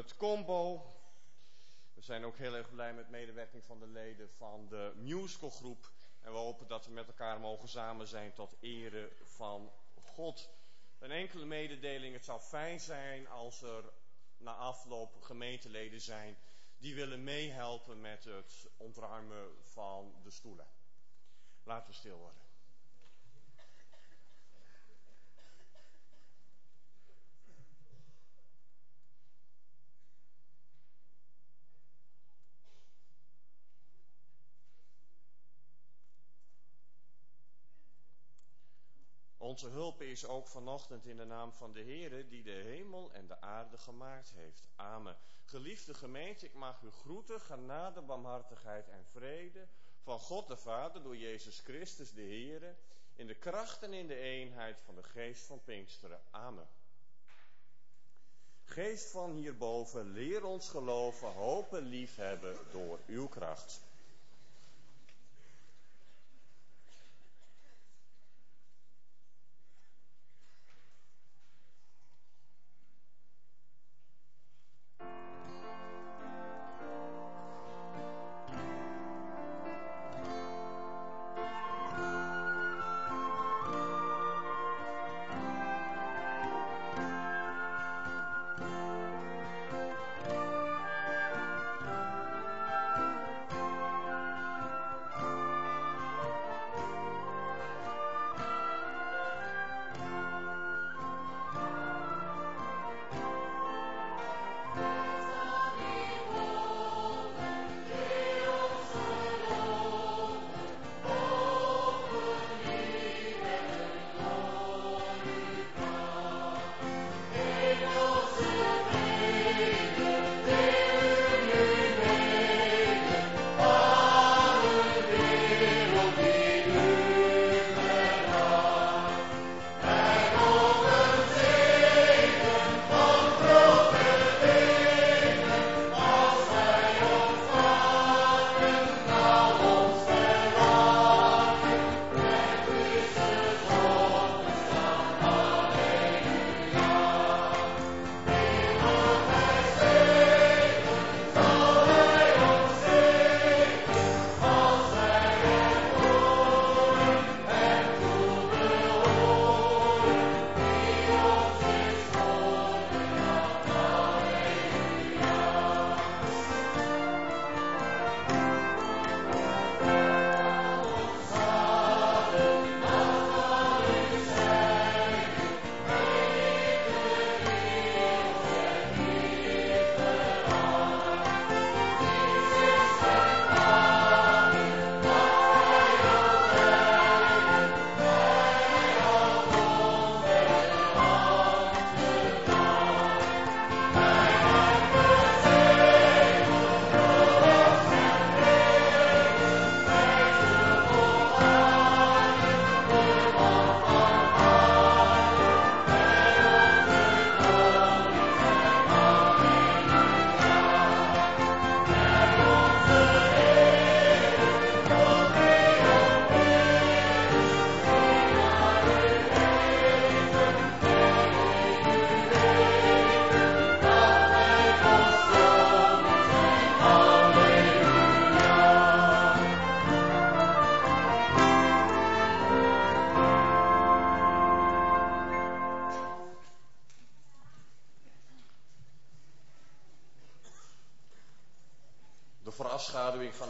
het combo. We zijn ook heel erg blij met de medewerking van de leden van de musicalgroep. En we hopen dat we met elkaar mogen samen zijn tot ere van God. Een enkele mededeling. Het zou fijn zijn als er na afloop gemeenteleden zijn die willen meehelpen met het ontruimen van de stoelen. Laten we stil worden. Onze hulp is ook vanochtend in de naam van de Heere die de hemel en de aarde gemaakt heeft. Amen. Geliefde gemeente, ik mag u groeten, genade, barmhartigheid en vrede van God de Vader door Jezus Christus de Heere, in de kracht en in de eenheid van de geest van Pinksteren. Amen. Geest van hierboven, leer ons geloven, hopen, liefhebben door uw kracht.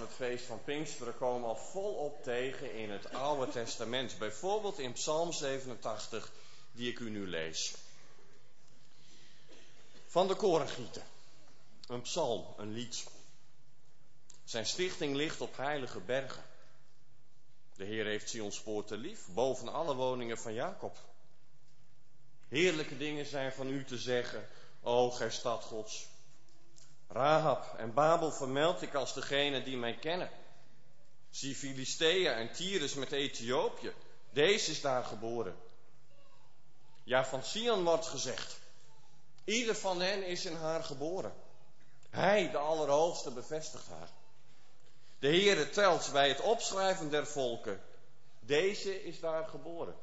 Feest van Pinksteren komen al volop tegen in het Oude Testament. Bijvoorbeeld in Psalm 87, die ik u nu lees. Van de korengieter. Een psalm, een lied. Zijn stichting ligt op heilige bergen. De Heer heeft Sion's poorten lief, boven alle woningen van Jacob. Heerlijke dingen zijn van u te zeggen, o gij stad Gods. Rahab en Babel vermeld ik als degene die mij kennen. Zie en Tyrus met Ethiopië. Deze is daar geboren. Ja, van Sion wordt gezegd. Ieder van hen is in haar geboren. Hij, de Allerhoogste, bevestigt haar. De Heere telt bij het opschrijven der volken. Deze is daar geboren.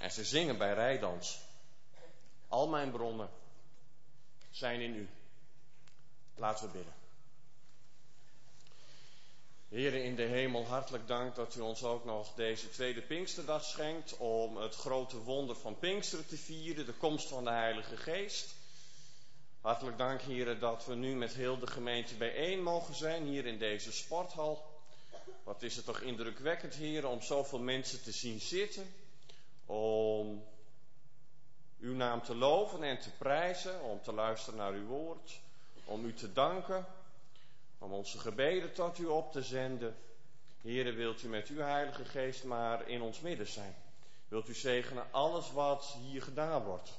En ze zingen bij rijdans. Al mijn bronnen zijn in u. Laten we bidden. Heren in de hemel, hartelijk dank dat u ons ook nog deze tweede Pinksterdag schenkt om het grote wonder van Pinksteren te vieren, de komst van de Heilige Geest. Hartelijk dank, heren, dat we nu met heel de gemeente bijeen mogen zijn hier in deze sporthal. Wat is het toch indrukwekkend, heren, om zoveel mensen te zien zitten, om uw naam te loven en te prijzen, om te luisteren naar uw woord, om u te danken, om onze gebeden tot u op te zenden. Heren, wilt u met uw Heilige Geest maar in ons midden zijn. Wilt u zegenen alles wat hier gedaan wordt.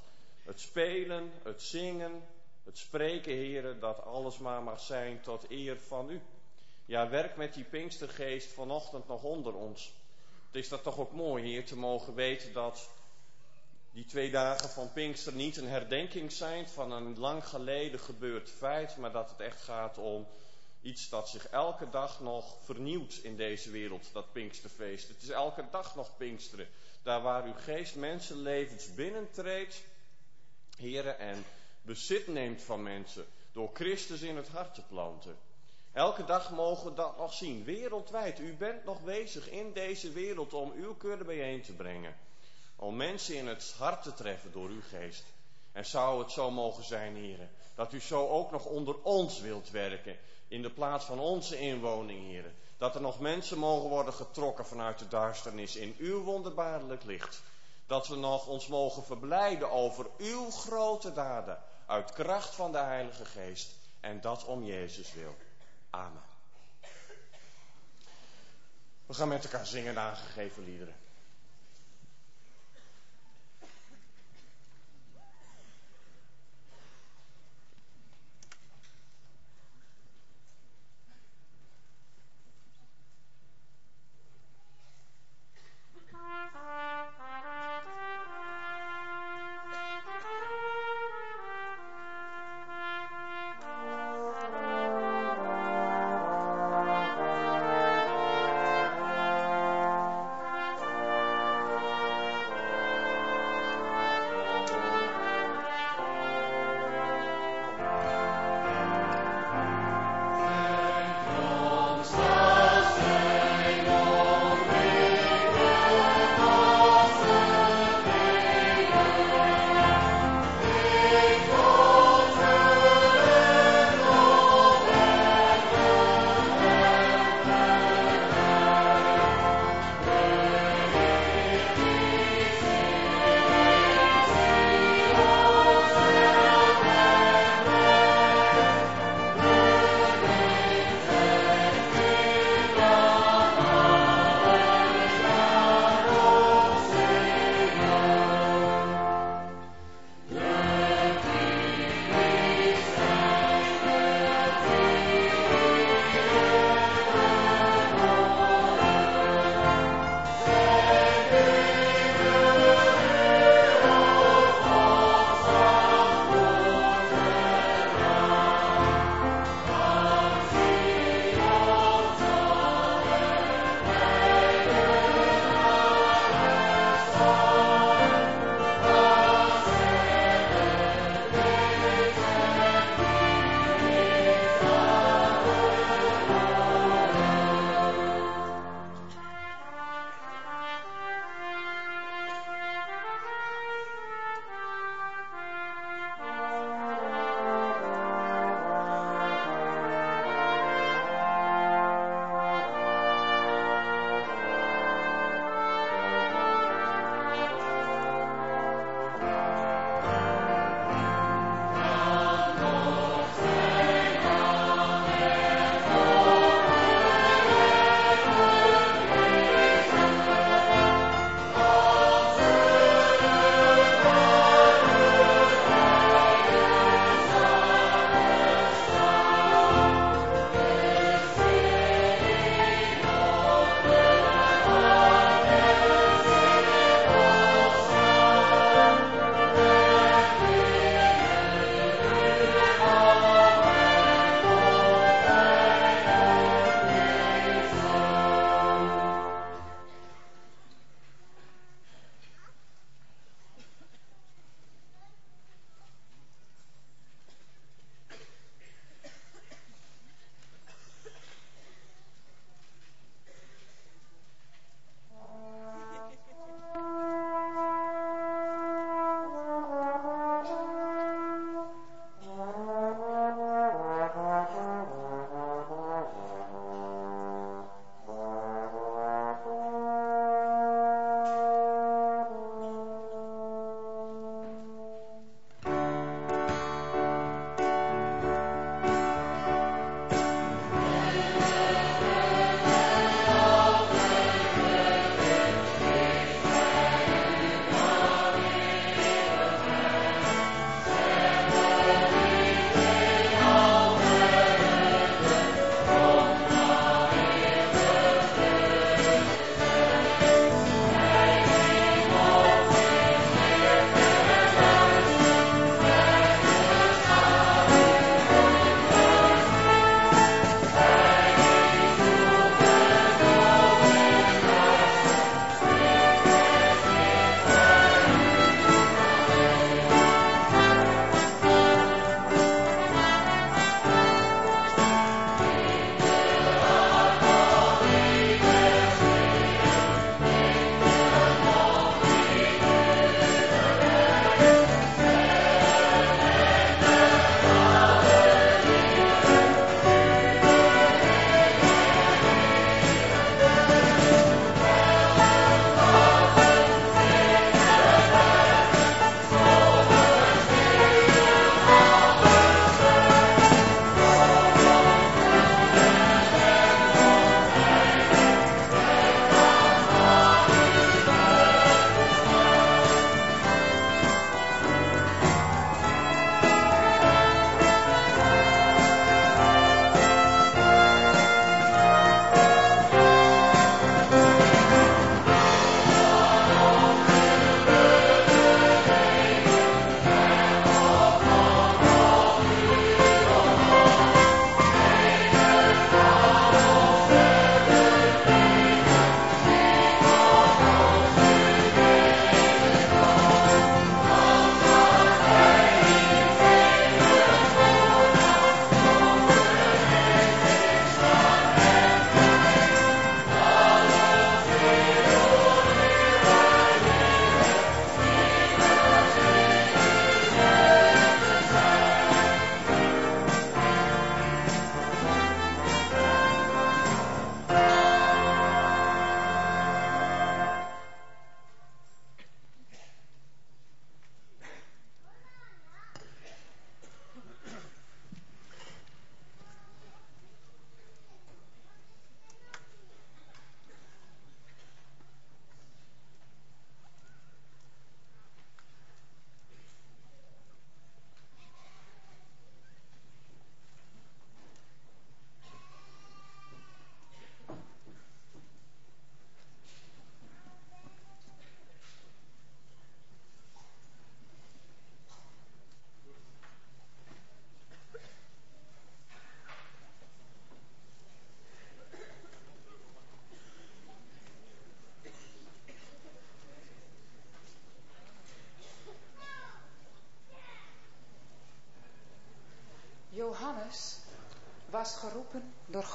Het spelen, het zingen, het spreken, heren, dat alles maar mag zijn tot eer van u. Ja, werk met die Pinkstergeest vanochtend nog onder ons. Het is dat toch ook mooi, Heer, te mogen weten dat die twee dagen van Pinkster niet een herdenking zijn van een lang geleden gebeurd feit, maar dat het echt gaat om iets dat zich elke dag nog vernieuwt in deze wereld, dat Pinksterfeest. Het is elke dag nog Pinksteren. Daar waar uw geest mensenlevens binnentreedt, heren, en bezit neemt van mensen door Christus in het hart te planten. Elke dag mogen we dat nog zien, wereldwijd. U bent nog bezig in deze wereld om uw kudde bijeen te brengen. Om mensen in het hart te treffen door uw geest. En zou het zo mogen zijn, heren, dat u zo ook nog onder ons wilt werken. In de plaats van onze inwoning, heren. Dat er nog mensen mogen worden getrokken vanuit de duisternis in uw wonderbaarlijk licht. Dat we nog ons mogen verblijden over uw grote daden. Uit kracht van de Heilige Geest. En dat om Jezus wil. Amen. We gaan met elkaar zingen de aangegeven liederen.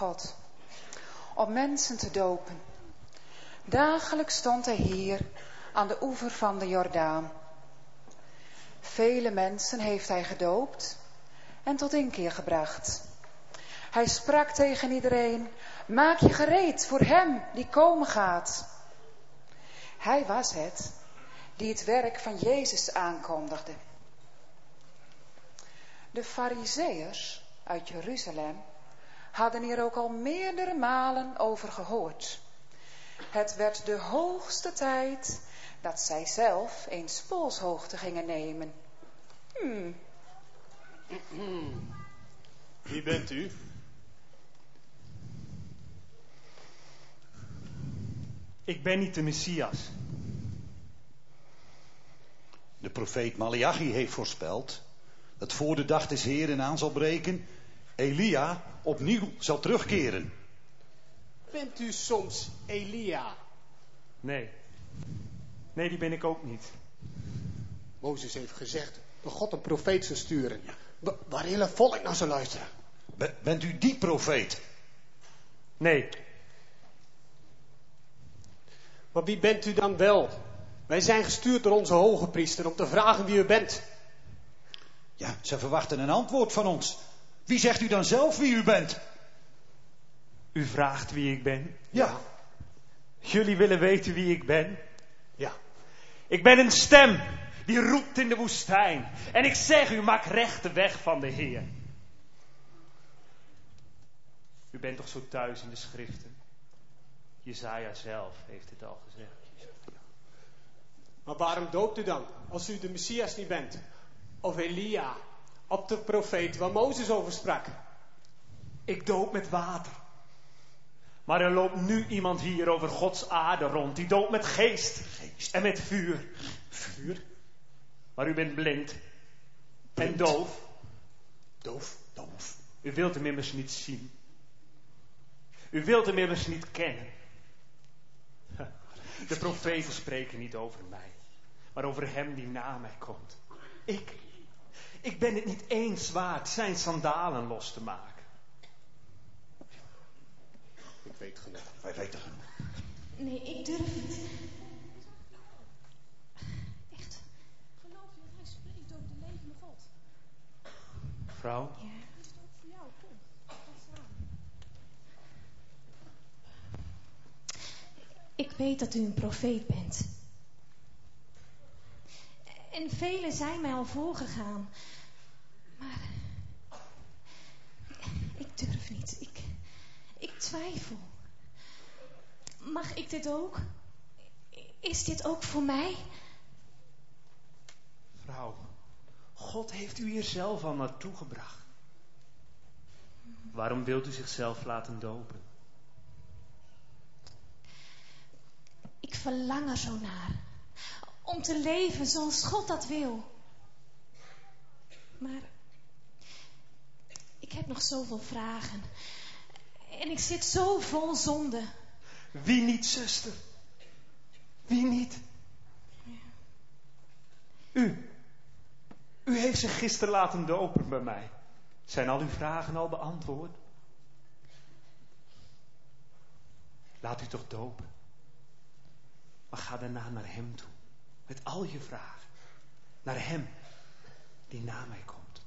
God om mensen te dopen. Dagelijks stond hij hier aan de oever van de Jordaan. Vele mensen heeft hij gedoopt en tot inkeer gebracht. Hij sprak tegen iedereen, maak je gereed voor hem die komen gaat. Hij was het die het werk van Jezus aankondigde. De Fariseërs uit Jeruzalem hadden hier ook al meerdere malen over gehoord. Het werd de hoogste tijd dat zij zelf eens polshoogte gingen nemen. Hmm. Wie bent u? Ik ben niet de Messias. De profeet Malachi heeft voorspeld dat voor de dag des Heeren aan zal breken, Elia opnieuw zal terugkeren. Bent u soms Elia? Nee. Nee, die ben ik ook niet. Mozes heeft gezegd dat God een profeet zou sturen. Wa- Waar hele volk naar zou luisteren. Be- bent u die profeet? Nee. Maar wie bent u dan wel? Wij zijn gestuurd door onze hoge priester om te vragen wie u bent. Ja, ze verwachten een antwoord van ons. Wie zegt u dan zelf wie u bent? U vraagt wie ik ben. Ja, Jullie willen weten wie ik ben. Ja. Ik ben een stem die roept in de woestijn. En ik zeg u, maak recht de weg van de Heer. U bent toch zo thuis in de schriften? Jezaja zelf heeft het al gezegd. Maar waarom doopt u dan, als u de Messias niet bent? Of Elia, op de profeet waar Mozes over sprak? Ik doop met water. Maar er loopt nu iemand hier over Gods aarde rond. Die doopt met geest, Geest. en met vuur. vuur, Maar u bent blind, en doof. doof, doof. U wilt hem immers niet zien. U wilt hem immers niet kennen. De profeten spreken niet over mij, maar over hem die na mij komt. Ik, ik ben het niet eens waard zijn sandalen los te maken. Ik weet genoeg. Wij weten genoeg. Nee, ik durf niet. Echt. Geloof je dat hij spreekt over de levende God? Vrouw, Ja. Is het ook voor jou? Kom. Ik weet dat u een profeet bent. En velen zijn mij al voorgegaan. Maar ik durf niet. Ik, ik twijfel. Mag ik dit ook? Is dit ook voor mij? vrouw, God heeft u hier zelf al naartoe gebracht. Waarom wilt u zichzelf laten dopen? Ik verlang er zo naar. Om te leven zoals God dat wil. Maar ik heb nog zoveel vragen. En ik zit zo vol zonde. Wie niet, zuster? Wie niet? U. U heeft zich gisteren laten dopen bij mij. Zijn al uw vragen al beantwoord? Laat u toch dopen. Maar ga daarna naar hem toe. Met al je vragen. Naar hem die na mij komt.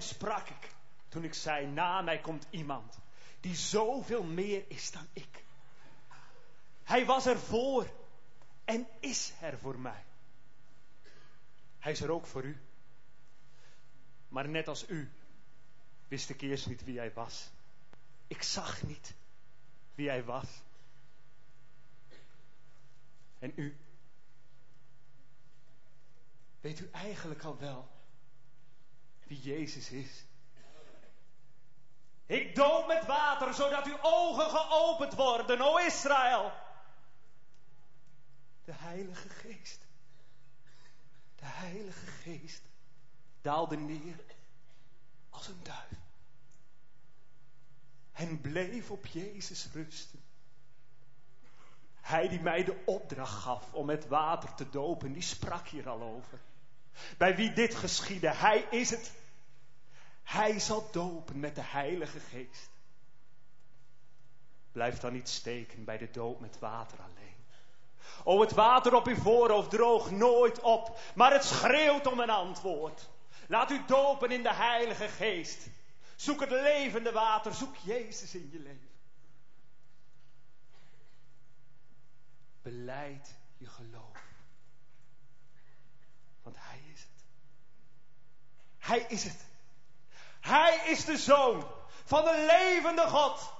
Sprak ik toen ik zei, na mij komt iemand die zoveel meer is dan ik. Hij was er voor en is er voor mij. Hij is er ook voor u. Maar net als u wist ik eerst niet wie hij was. Ik zag niet wie hij was. En u? Weet u eigenlijk al wel wie Jezus is? Ik doop met water, zodat uw ogen geopend worden, o Israël. De Heilige Geest, de Heilige Geest daalde neer als een duif. En bleef op Jezus rusten. Hij die mij de opdracht gaf om met water te dopen, die sprak hier al over. Bij wie dit geschiedde, hij is het. Hij zal dopen met de Heilige Geest. Blijf dan niet steken bij de doop met water alleen. O, het water op uw voorhoofd droogt nooit op, maar het schreeuwt om een antwoord. Laat u dopen in de Heilige Geest. Zoek het levende water. Zoek Jezus in je leven. Beleid je geloof. Want Hij is het. Hij is het. Hij is de Zoon van de levende God.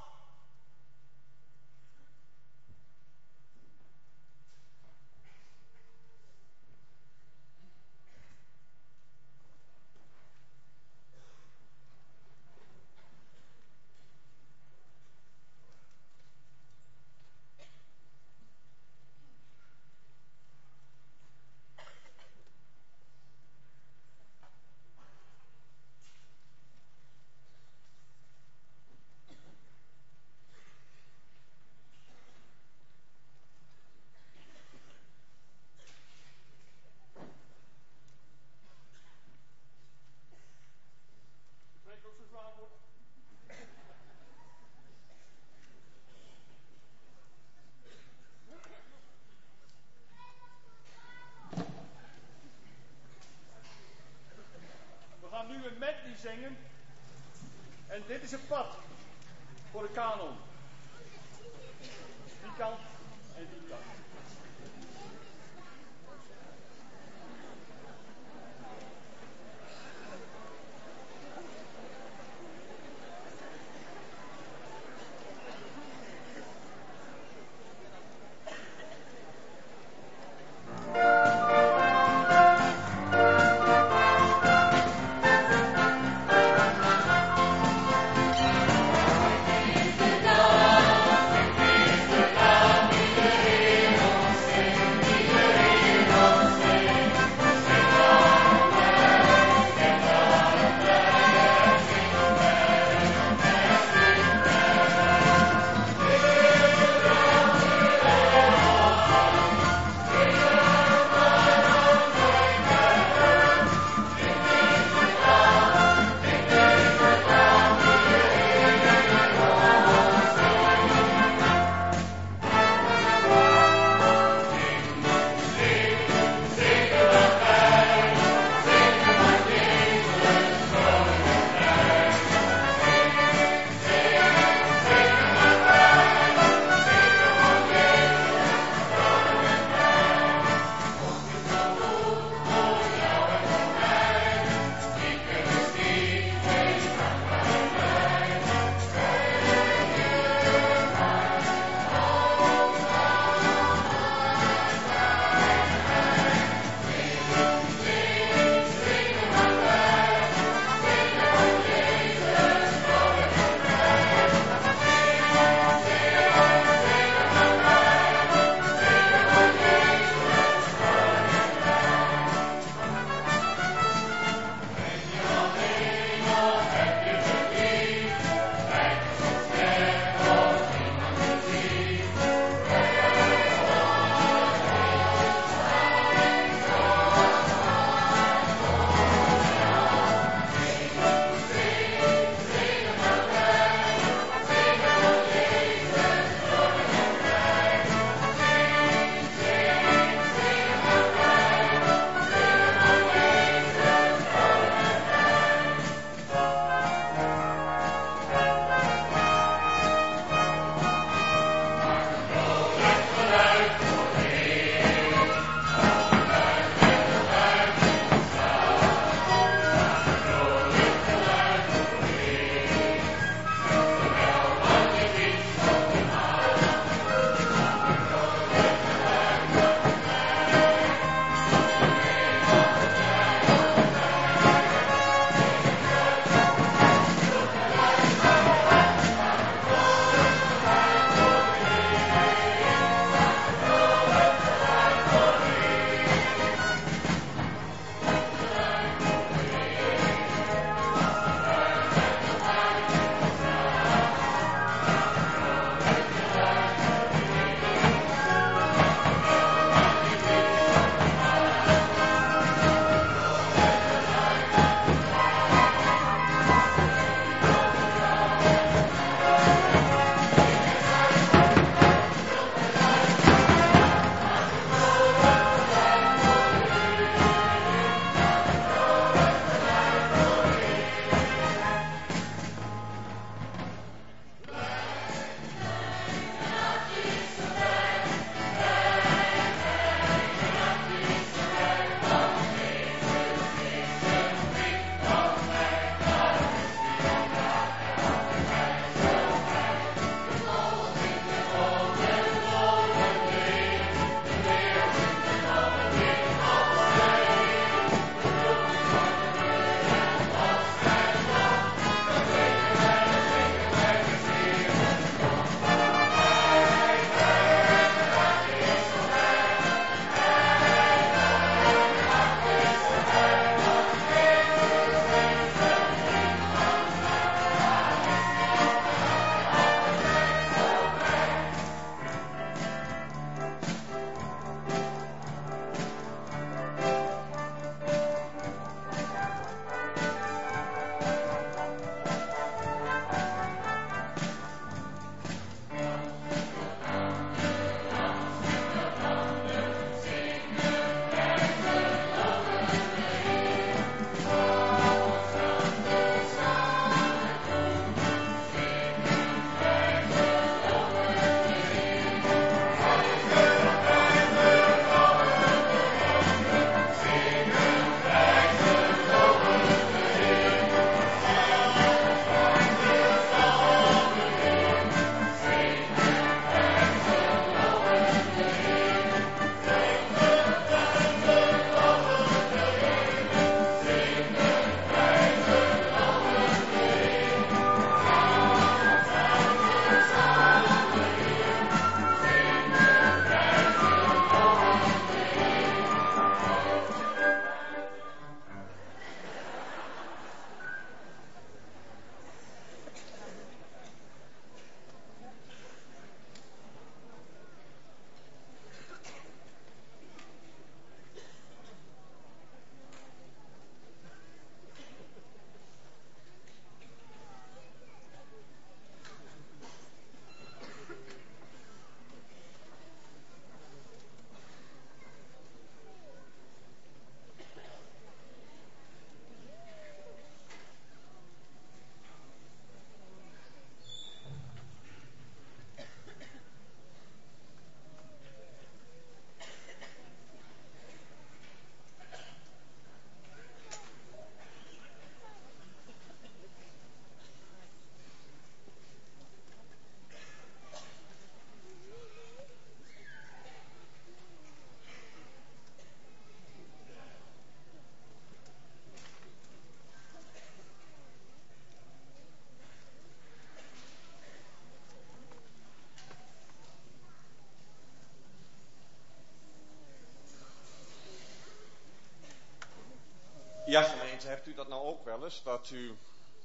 Ja, gemeente, hebt u dat nou ook wel eens? Dat u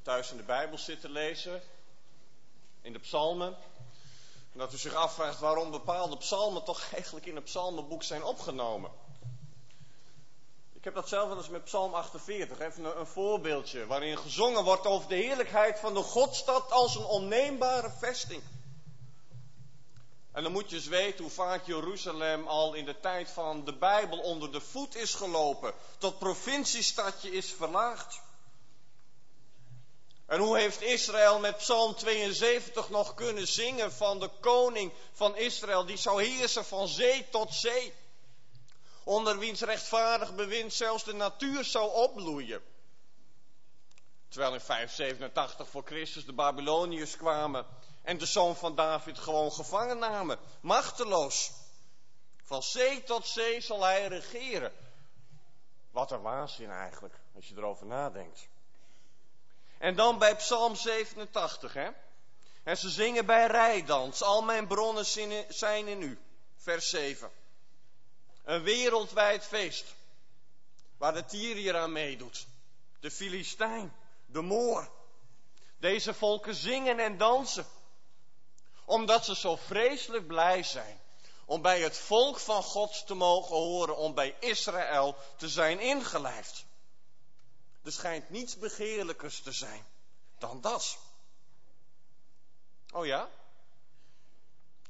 thuis in de Bijbel zit te lezen, in de psalmen. En dat u zich afvraagt waarom bepaalde psalmen toch eigenlijk in het psalmenboek zijn opgenomen. Ik heb dat zelf wel eens met psalm 48, even een, voorbeeldje. Waarin gezongen wordt over de heerlijkheid van de Godstad als een onneembare vesting. Moet je eens weten hoe vaak Jeruzalem al in de tijd van de Bijbel onder de voet is gelopen. Tot provinciestadje is verlaagd. En hoe heeft Israël met Psalm 72 nog kunnen zingen van de koning van Israël die zou heersen van zee tot zee? Onder wiens rechtvaardig bewind zelfs de natuur zou opbloeien. Terwijl in 587 voor Christus de Babyloniërs kwamen en de zoon van David gewoon gevangen namen. Machteloos. Van zee tot zee zal hij regeren. Wat een waanzin eigenlijk, als je erover nadenkt. En dan bij Psalm 87, hè. En ze zingen bij rijdans. Al mijn bronnen zijn in u. Vers 7. Een wereldwijd feest. Waar de Tyriër aan meedoet. De Filistijn. De Moor. Deze volken zingen en dansen. Omdat ze zo vreselijk blij zijn. Om bij het volk van God te mogen horen. Om bij Israël te zijn ingelijfd. Er schijnt niets begeerlijkers te zijn dan dat. Oh ja?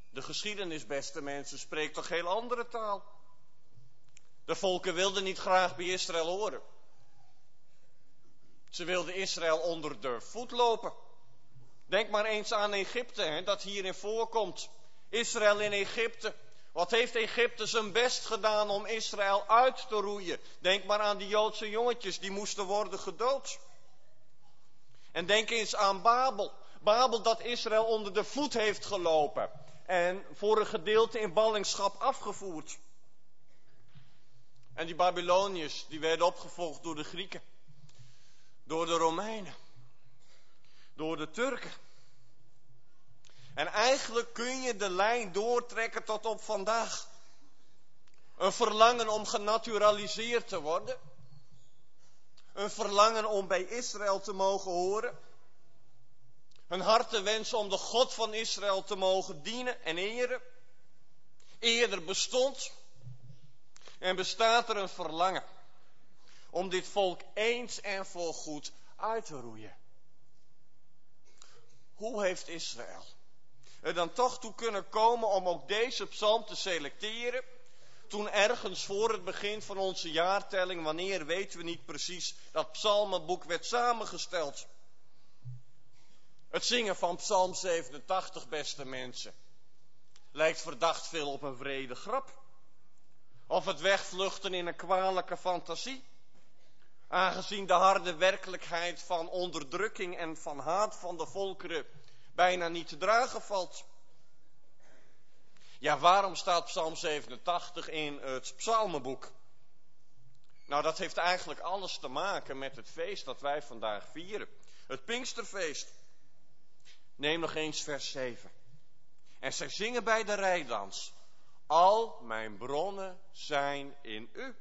De geschiedenis, beste mensen, spreekt toch heel andere taal. De volken wilden niet graag bij Israël horen. Ze wilden Israël onder de voet lopen. Denk maar eens aan Egypte, hè, dat hierin voorkomt. Israël in Egypte. Wat heeft Egypte zijn best gedaan om Israël uit te roeien? Denk maar aan die Joodse jongetjes die moesten worden gedood. En denk eens aan Babel. Babel dat Israël onder de voet heeft gelopen. En voor een gedeelte in ballingschap afgevoerd. En die Babyloniërs, die werden opgevolgd door de Grieken. Door de Romeinen. Door de Turken. En eigenlijk kun je de lijn doortrekken tot op vandaag. Een verlangen om genaturaliseerd te worden. Een verlangen om bij Israël te mogen horen. Een hartewens om de God van Israël te mogen dienen en eren. Eerder bestond en bestaat er een verlangen om dit volk eens en voorgoed uit te roeien. Hoe heeft Israël er dan toch toe kunnen komen om ook deze psalm te selecteren. Toen ergens voor het begin van onze jaartelling, wanneer weten we niet precies, dat psalmenboek werd samengesteld. Het zingen van psalm 87, beste mensen, lijkt verdacht veel op een vrede grap. Of het wegvluchten in een kwalijke fantasie. Aangezien de harde werkelijkheid van onderdrukking en van haat van de volkeren bijna niet te dragen valt. Ja, waarom staat Psalm 87 in het Psalmenboek? Nou, dat heeft eigenlijk alles te maken met het feest dat wij vandaag vieren. Het Pinksterfeest. Neem nog eens vers 7. En zij zingen bij de rijdans. Al mijn bronnen zijn in u.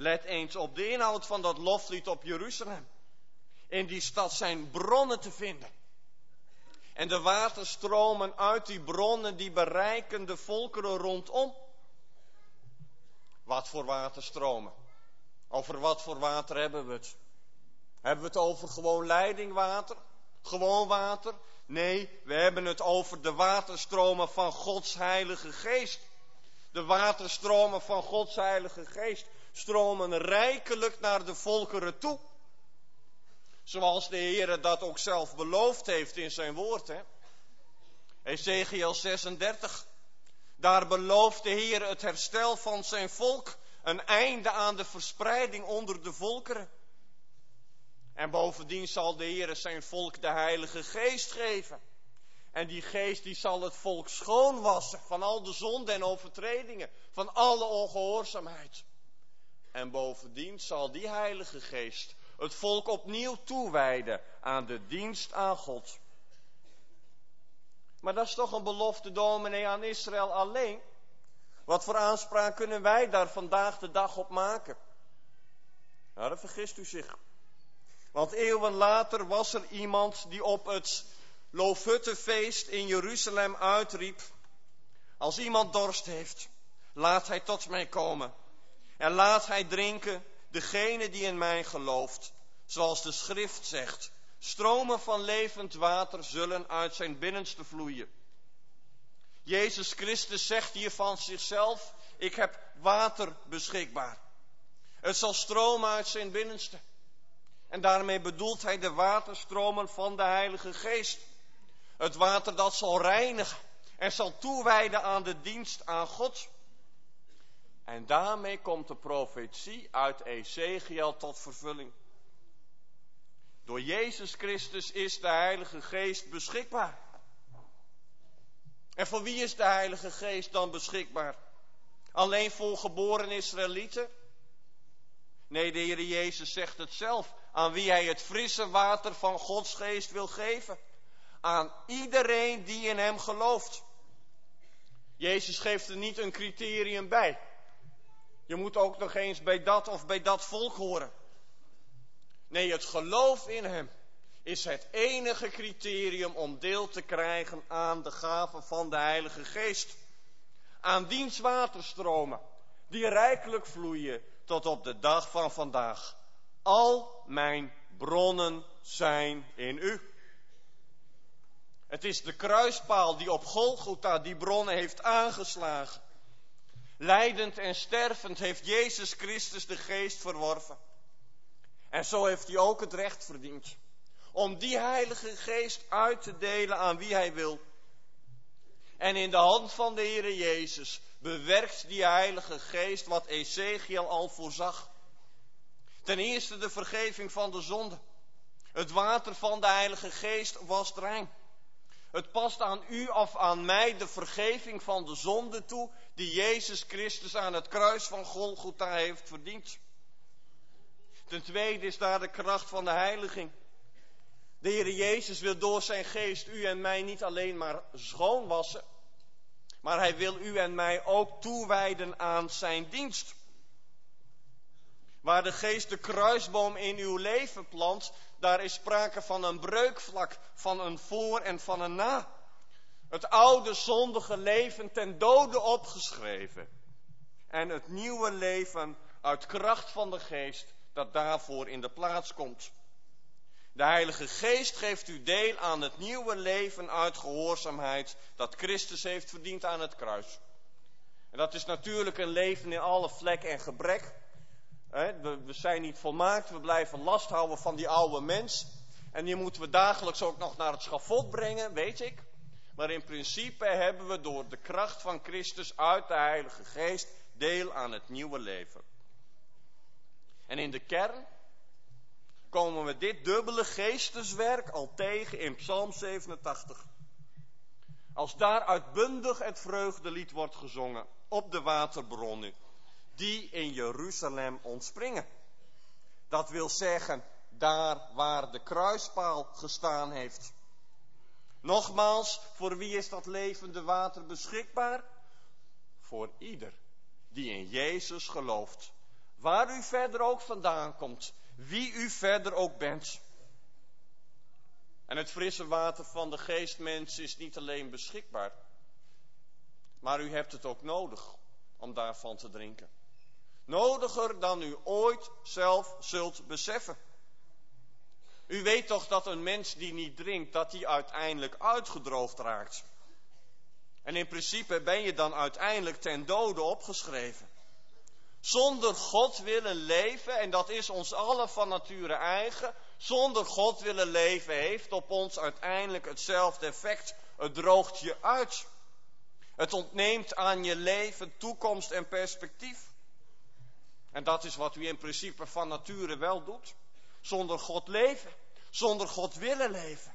Let eens op de inhoud van dat loflied op Jeruzalem. In die stad zijn bronnen te vinden. En de waterstromen uit die bronnen die bereiken de volkeren rondom. Wat voor waterstromen? Over wat voor water hebben we het? Hebben we het over gewoon leidingwater? Gewoon water? Nee, we hebben het over de waterstromen van Gods Heilige Geest. De waterstromen van Gods Heilige Geest stromen rijkelijk naar de volkeren toe. Zoals de Heer dat ook zelf beloofd heeft in zijn woord. Hè? Ezekiel 36. Daar belooft de Heer het herstel van zijn volk. Een einde aan de verspreiding onder de volkeren. En bovendien zal de Heer zijn volk de Heilige Geest geven. En die geest die zal het volk schoonwassen van al de zonden en overtredingen, van alle ongehoorzaamheid. En bovendien zal die Heilige Geest het volk opnieuw toewijden aan de dienst aan God. Maar dat is toch een belofte dominee aan Israël alleen? Wat voor aanspraak kunnen wij daar vandaag de dag op maken? Nou, dan vergist u zich. Want eeuwen later was er iemand die op het Loofhuttenfeest in Jeruzalem uitriep: Als iemand dorst heeft, laat hij tot mij komen. En laat hij drinken, degene die in mij gelooft. Zoals de schrift zegt: Stromen van levend water zullen uit zijn binnenste vloeien. Jezus Christus zegt hier van zichzelf: Ik heb water beschikbaar. Het zal stromen uit zijn binnenste. En daarmee bedoelt hij de waterstromen van de Heilige Geest. Het water dat zal reinigen en zal toewijden aan de dienst aan God. En daarmee komt de profetie uit Ezekiel tot vervulling. Door Jezus Christus is de Heilige Geest beschikbaar. En voor wie is de Heilige Geest dan beschikbaar? Alleen voor geboren Israëlieten? Nee, de Heer Jezus zegt het zelf. Aan wie hij het frisse water van Gods geest wil geven. Aan iedereen die in hem gelooft. Jezus geeft er niet een criterium bij. Je moet ook nog eens bij dat of bij dat volk horen. Nee, het geloof in hem is het enige criterium om deel te krijgen aan de gave van de Heilige Geest. Aan diens waterstromen, die rijkelijk vloeien tot op de dag van vandaag. Al mijn bronnen zijn in u. Het is de kruispaal die op Golgotha die bronnen heeft aangeslagen. Leidend en stervend heeft Jezus Christus de geest verworven. En zo heeft hij ook het recht verdiend om die heilige geest uit te delen aan wie hij wil. En in de hand van de Heere Jezus bewerkt die heilige geest wat Ezekiel al voorzag. Ten eerste de vergeving van de zonde. Het water van de heilige geest was rein. Het past aan u of aan mij de vergeving van de zonde toe die Jezus Christus aan het kruis van Golgotha heeft verdiend. Ten tweede is daar de kracht van de heiliging. De Heer Jezus wil door zijn geest u en mij niet alleen maar schoonwassen, maar hij wil u en mij ook toewijden aan zijn dienst. Waar de geest de kruisboom in uw leven plant, daar is sprake van een breukvlak, van een voor en van een na. Het oude zondige leven ten dode opgeschreven. En het nieuwe leven uit kracht van de geest dat daarvoor in de plaats komt. De Heilige Geest geeft u deel aan het nieuwe leven uit gehoorzaamheid dat Christus heeft verdiend aan het kruis. En dat is natuurlijk een leven in alle vlek en gebrek. We zijn niet volmaakt, we blijven last houden van die oude mens. En die moeten we dagelijks ook nog naar het schafot brengen, weet ik. Maar in principe hebben we door de kracht van Christus uit de Heilige Geest deel aan het nieuwe leven. En in de kern komen we dit dubbele geesteswerk al tegen in Psalm 87. Als daar uitbundig het vreugdelied wordt gezongen op de waterbronnen die in Jeruzalem ontspringen. Dat wil zeggen, daar waar de kruispaal gestaan heeft. Nogmaals, voor wie is dat levende water beschikbaar? Voor ieder die in Jezus gelooft. Waar u verder ook vandaan komt, wie u verder ook bent. En het frisse water van de geestmens is niet alleen beschikbaar, maar u hebt het ook nodig om daarvan te drinken. Nodiger dan u ooit zelf zult beseffen. U weet toch dat een mens die niet drinkt, dat hij uiteindelijk uitgedroogd raakt. En in principe ben je dan uiteindelijk ten dode opgeschreven. Zonder God willen leven, en dat is ons allen van nature eigen, zonder God willen leven heeft op ons uiteindelijk hetzelfde effect. Het droogt je uit. Het ontneemt aan je leven toekomst en perspectief. En dat is wat u in principe van nature wel doet. Zonder God leven, zonder God willen leven.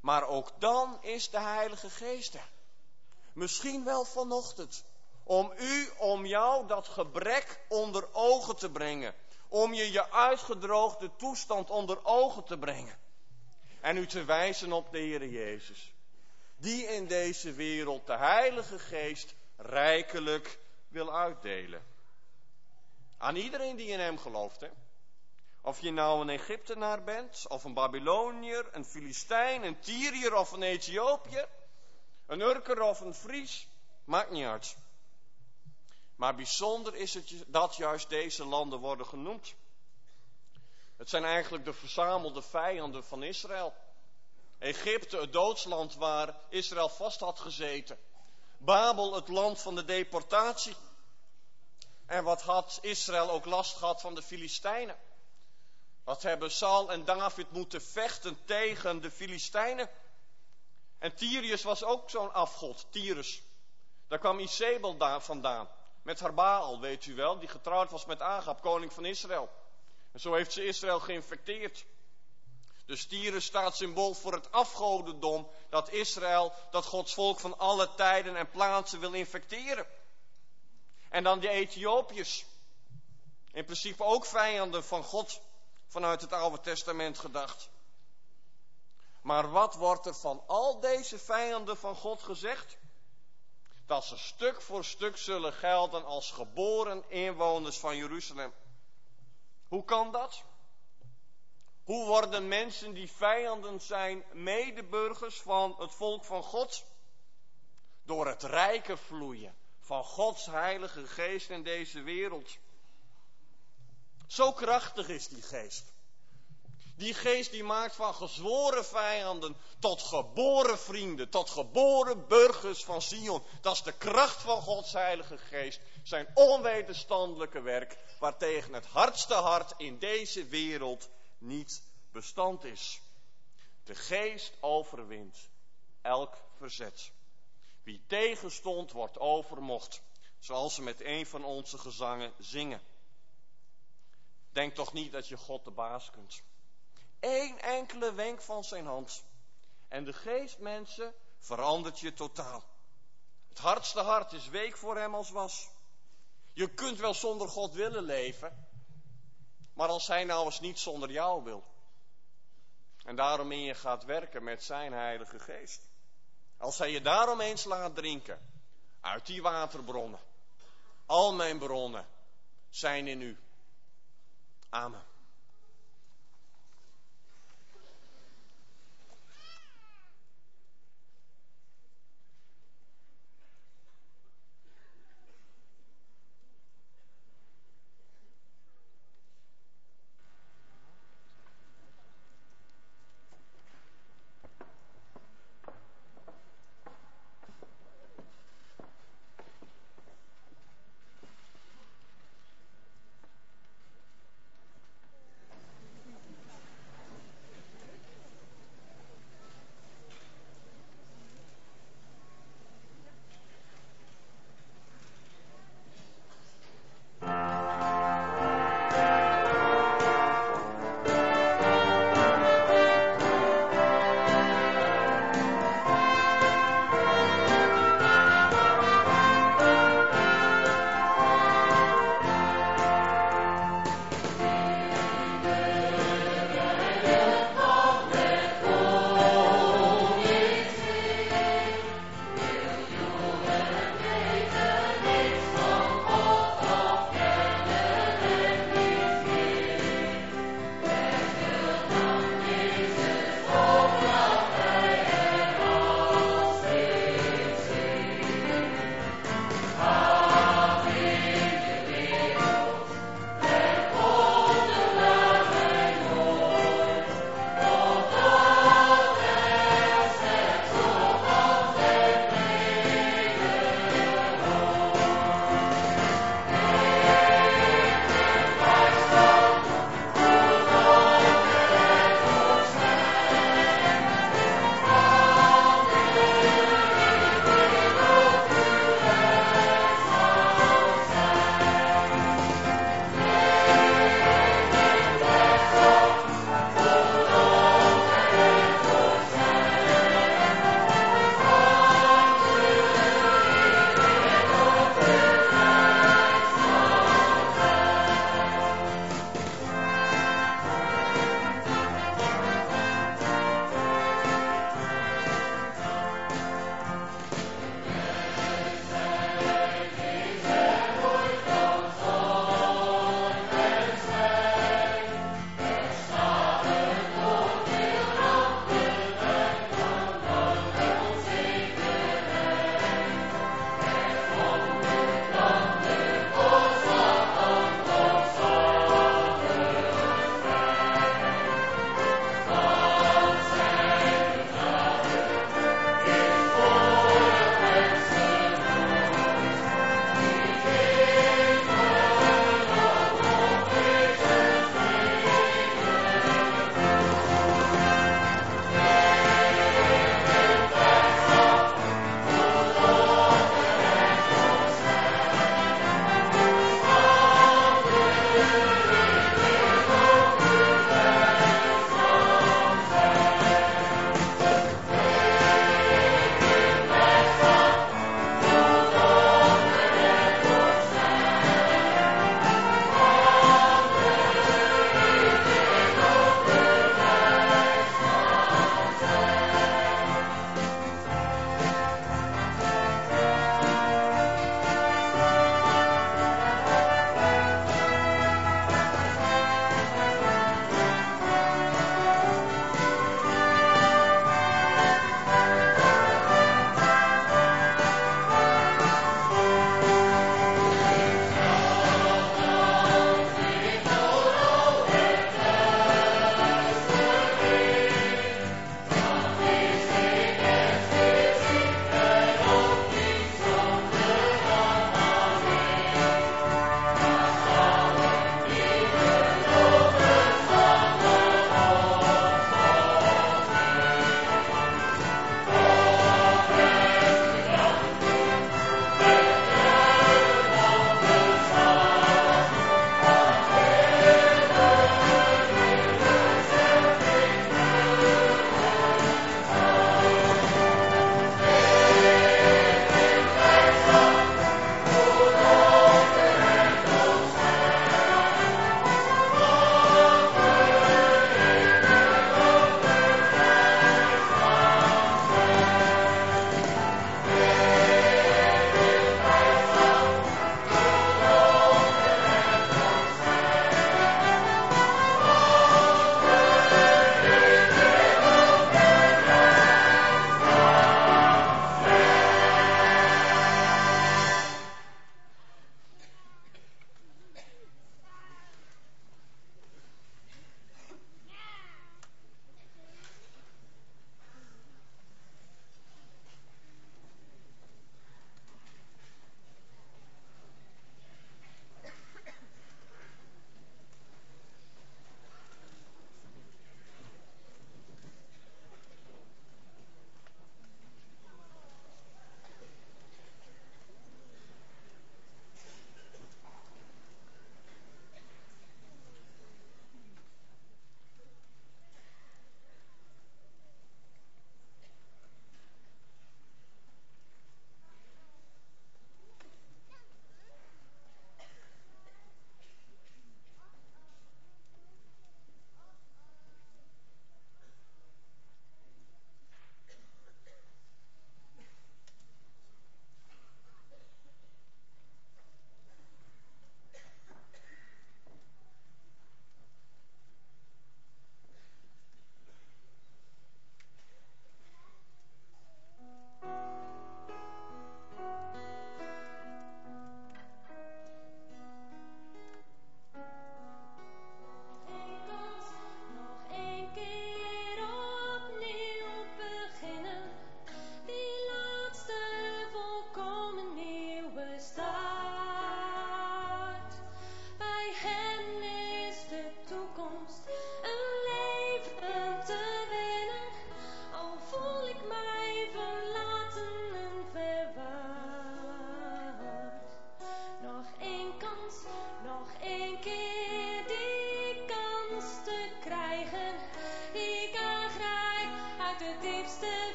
Maar ook dan is de Heilige Geest er. Misschien wel vanochtend om u, om jou dat gebrek onder ogen te brengen. Om je je uitgedroogde toestand onder ogen te brengen. En u te wijzen op de Heer Jezus. Die in deze wereld de Heilige Geest rijkelijk wil uitdelen. Aan iedereen die in hem gelooft. Of je nou een Egyptenaar bent, of een Babyloniër, een Filistijn, een Tyriër of een Ethiopiër, een Urker of een Fries, maakt niet uit. Maar bijzonder is het dat juist deze landen worden genoemd. Het zijn eigenlijk de verzamelde vijanden van Israël. Egypte, het doodsland waar Israël vast had gezeten. Babel, het land van de deportatie. En wat had Israël ook last gehad van de Filistijnen? Wat hebben Saul en David moeten vechten tegen de Filistijnen? En Tyrius was ook zo'n afgod, Tyrus. Daar kwam Isabel vandaan. Met haar Baal, weet u wel, die getrouwd was met Agab, koning van Israël. En zo heeft ze Israël geïnfecteerd. De stieren staat symbool voor het afgodendom dat Israël, dat Gods volk van alle tijden en plaatsen wil infecteren. En dan de Ethiopiërs. In principe ook vijanden van God vanuit het Oude Testament gedacht. Maar wat wordt er van al deze vijanden van God gezegd? Dat ze stuk voor stuk zullen gelden als geboren inwoners van Jeruzalem. Hoe kan dat? Hoe worden mensen die vijanden zijn medeburgers van het volk van God? Door het rijke vloeien van Gods heilige geest in deze wereld. Zo krachtig is die geest. Die geest die maakt van gezworen vijanden tot geboren vrienden, tot geboren burgers van Sion. Dat is de kracht van Gods heilige geest, zijn onwederstandelijke werk, waartegen het hardste hart in deze wereld niet bestand is. De geest overwint elk verzet. Wie tegenstond, wordt overmocht, zoals ze met een van onze gezangen zingen. Denk toch niet dat je God de baas kunt. Eén enkele wenk van zijn hand. En de geest, mensen, verandert je totaal. Het hardste hart is week voor hem als was. Je kunt wel zonder God willen leven, maar als hij nou eens niet zonder jou wil. En daarom in je gaat werken met zijn heilige geest. Als hij je daarom eens laat drinken uit die waterbronnen. Al mijn bronnen zijn in u. Amen.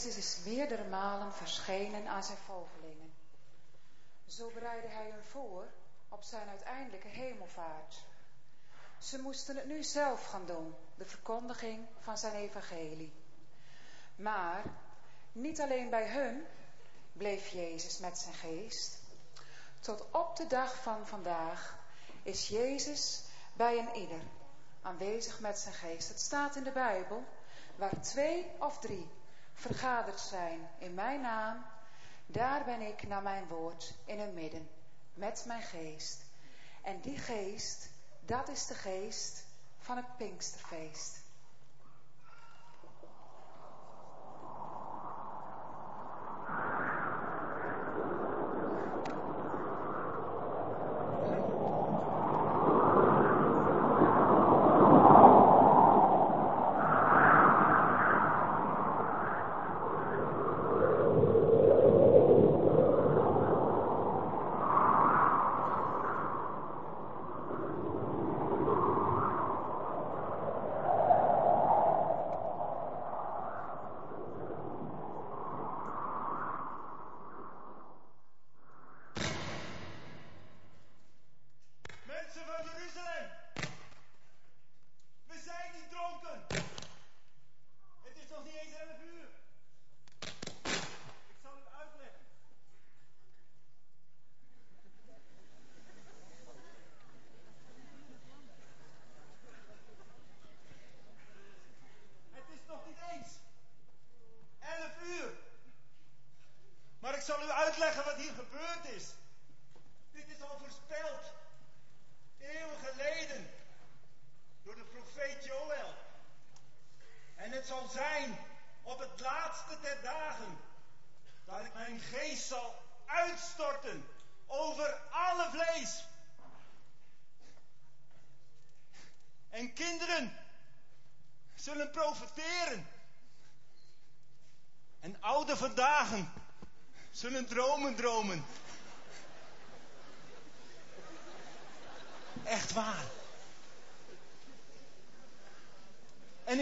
Jezus is meerdere malen verschenen aan zijn volgelingen. Zo bereidde hij hen voor op zijn uiteindelijke hemelvaart. Ze moesten het nu zelf gaan doen, de verkondiging van zijn evangelie. Maar niet alleen bij hun bleef Jezus met zijn geest. Tot op de dag van vandaag is Jezus bij een ieder aanwezig met zijn geest. Het staat in de Bijbel, waar twee of drie vergaderd zijn in mijn naam, daar ben ik naar mijn woord in hun midden, met mijn geest. En die geest, dat is de geest van het Pinksterfeest.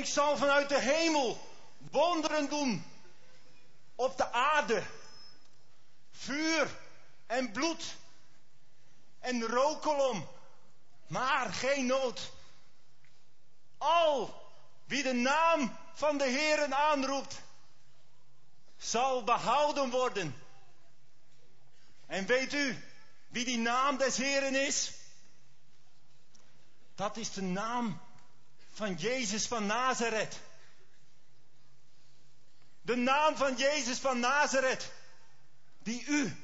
zal vanuit de hemel wonderen doen op de aarde. Vuur en bloed en rookkolom, maar geen nood. Al wie de naam van de Heeren aanroept, zal behouden worden. En weet u wie die naam des Heeren is? Dat is de naam van Jezus van Nazareth. De naam van Jezus van Nazareth, die u een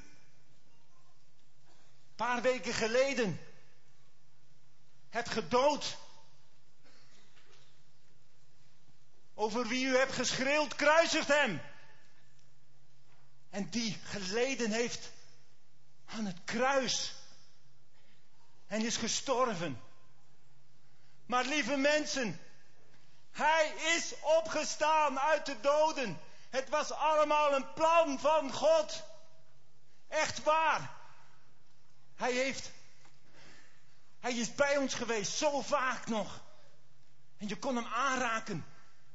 paar weken geleden hebt gedood. Over wie u hebt geschreeuwd, kruisigt hem. En die geleden heeft aan het kruis. En is gestorven. Maar lieve mensen, hij is opgestaan uit de doden. Het was allemaal een plan van God. Echt waar. Hij heeft, hij is bij ons geweest, zo vaak nog. En je kon hem aanraken.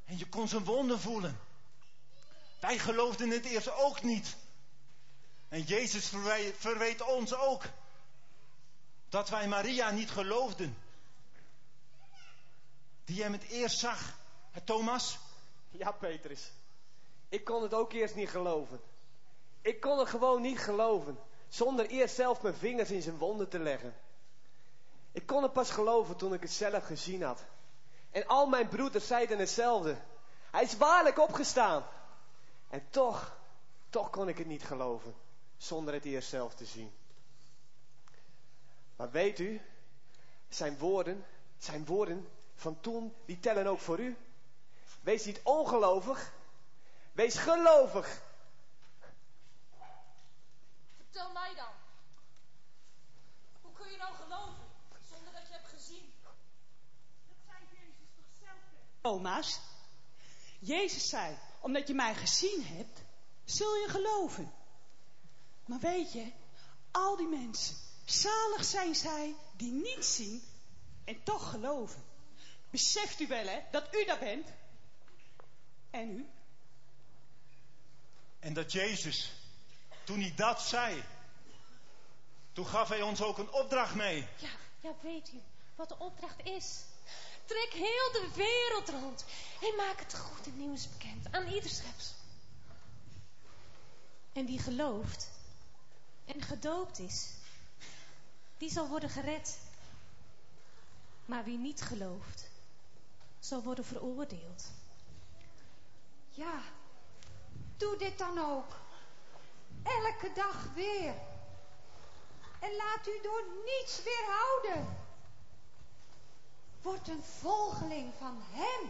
En je kon zijn wonden voelen. Wij geloofden het eerst ook niet. En Jezus verweet, ons ook dat wij Maria niet geloofden. Die hem het eerst zag. Thomas? Ja, Petrus. Ik kon het ook eerst niet geloven. Ik kon het gewoon niet geloven. Zonder eerst zelf mijn vingers in zijn wonden te leggen. Ik kon het pas geloven toen ik het zelf gezien had. En al mijn broeders zeiden hetzelfde. Hij is waarlijk opgestaan. En toch, toch kon ik het niet geloven. Zonder het eerst zelf te zien. Maar weet u, zijn woorden, zijn woorden van toen, die tellen ook voor u. Wees niet ongelovig, wees gelovig. Vertel mij dan. Hoe kun je nou geloven zonder dat je hebt gezien? Dat zei Jezus toch zelf? Thomas, Jezus zei, omdat je mij gezien hebt, zul je geloven. Maar weet je, al die mensen, zalig zijn zij die niet zien en toch geloven. Beseft u wel, hè, dat u daar bent? En u? En dat Jezus, toen hij dat zei, toen gaf hij ons ook een opdracht mee. Ja, ja, weet u wat de opdracht is? Trek heel de wereld rond en maak het goede nieuws bekend aan ieder schepsel. En wie gelooft en gedoopt is, die zal worden gered. Maar wie niet gelooft, zal worden veroordeeld. Ja, doe dit dan ook. Elke dag weer. En laat u door niets weerhouden. Word een volgeling van Hem.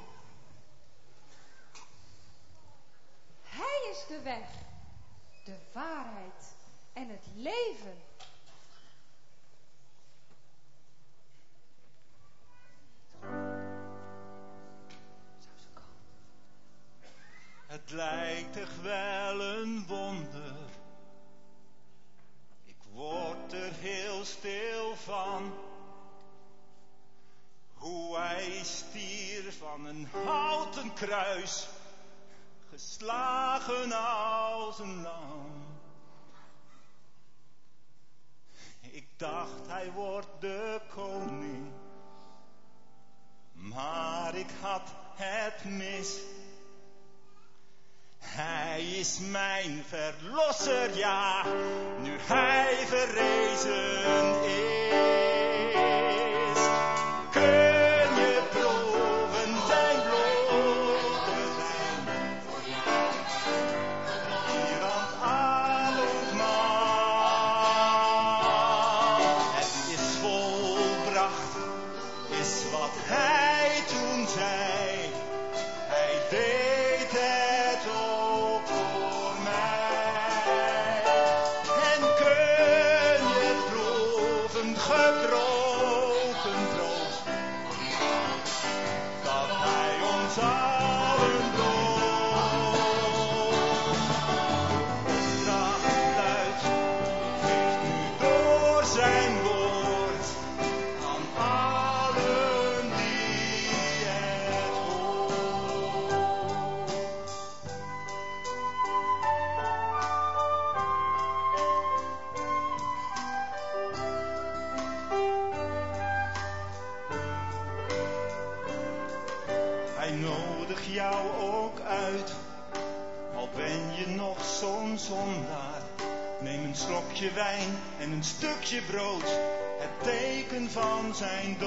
Hij is de weg, de waarheid en het leven. Het lijkt toch wel een wonder. Ik word er heel stil van. Hoe hij stier van een houten kruis, geslagen als een lam. Ik dacht hij wordt de koning, maar ik had het mis. Hij is mijn verlosser, ja, nu hij verrezen is. Kun je proeven zijn? Hier aan avondmaal. Het is volbracht, is wat hij toen zei. Hij deed zijn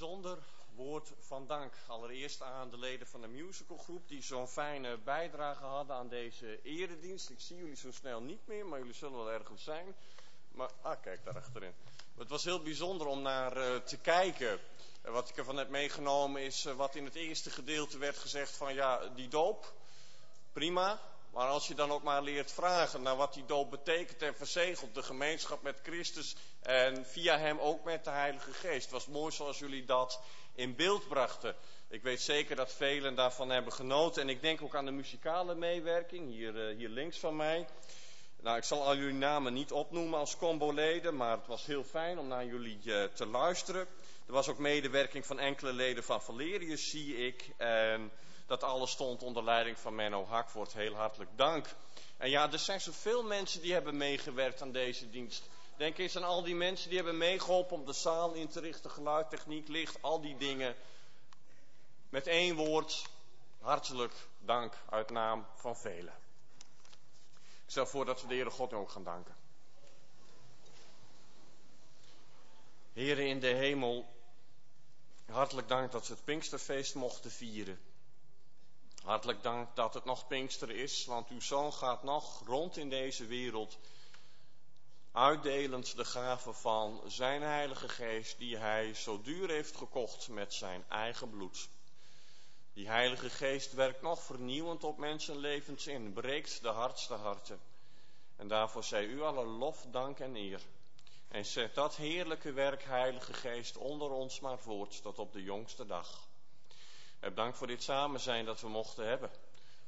bijzonder woord van dank. Allereerst aan de leden van de musicalgroep die zo'n fijne bijdrage hadden aan deze eredienst. Ik zie jullie zo snel niet meer, maar jullie zullen wel ergens zijn. Maar, ah, kijk daar achterin. Het was heel bijzonder om naar uh, te kijken. Uh, wat ik ervan heb meegenomen is uh, wat in het eerste gedeelte werd gezegd van ja, die doop, prima. Maar als je dan ook maar leert vragen naar wat die doop betekent en verzegelt, de gemeenschap met Christus en via hem ook met de Heilige Geest. Het was mooi zoals jullie dat in beeld brachten. Ik weet zeker dat velen daarvan hebben genoten. En ik denk ook aan de muzikale meewerking, hier, uh, hier links van mij. Nou, ik zal al jullie namen niet opnoemen als combo-leden, maar het was heel fijn om naar jullie uh, te luisteren. Er was ook medewerking van enkele leden van Valerius, zie ik. En dat alles stond onder leiding van Menno Hakvoort. Heel hartelijk dank. En ja, er zijn zoveel mensen die hebben meegewerkt aan deze dienst. Denk eens aan al die mensen die hebben meegeholpen om de zaal in te richten, geluidtechniek, licht, al die dingen. Met één woord, hartelijk dank uit naam van velen. Ik stel voor dat we de Heere God ook gaan danken. Heren in de hemel, hartelijk dank dat we het Pinksterfeest mochten vieren. Hartelijk dank dat het nog Pinkster is, want uw zoon gaat nog rond in deze wereld uitdelend de gave van zijn Heilige Geest, die hij zo duur heeft gekocht met zijn eigen bloed. Die Heilige Geest werkt nog vernieuwend op mensenlevens in, breekt de hardste harten. En daarvoor zij u alle lof, dank en eer. En zet dat heerlijke werk, Heilige Geest, onder ons maar voort tot op de jongste dag. Heb dank voor dit samen zijn dat we mochten hebben.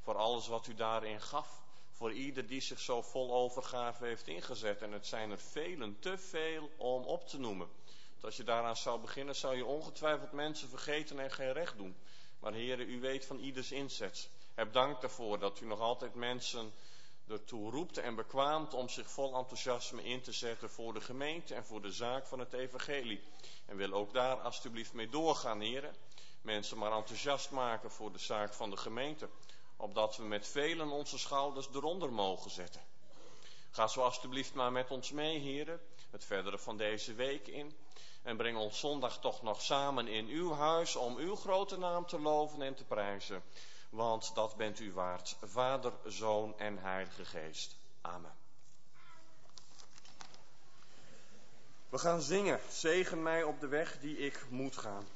Voor alles wat u daarin gaf voor ieder die zich zo vol overgave heeft ingezet. En het zijn er velen, te veel om op te noemen. Want als je daaraan zou beginnen, zou je ongetwijfeld mensen vergeten en geen recht doen. Maar heren, u weet van ieders inzet. Heb dank daarvoor dat u nog altijd mensen ertoe roept en bekwaamt om zich vol enthousiasme in te zetten voor de gemeente en voor de zaak van het evangelie. En wil ook daar alstublieft mee doorgaan, heren. Mensen maar enthousiast maken voor de zaak van de gemeente opdat we met velen onze schouders eronder mogen zetten. Ga zo alstublieft maar met ons mee, heren, het verdere van deze week in. En breng ons zondag toch nog samen in uw huis om uw grote naam te loven en te prijzen. Want dat bent u waard, Vader, Zoon en Heilige Geest. Amen. We gaan zingen. Zegen mij op de weg die ik moet gaan.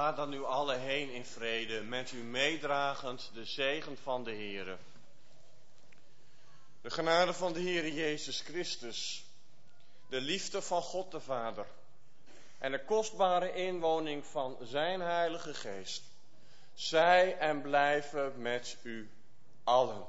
Ga dan nu alle heen in vrede, met u meedragend de zegen van de Heere. De genade van de Heere Jezus Christus, de liefde van God de Vader en de kostbare inwoning van Zijn Heilige Geest, zij en blijven met u allen.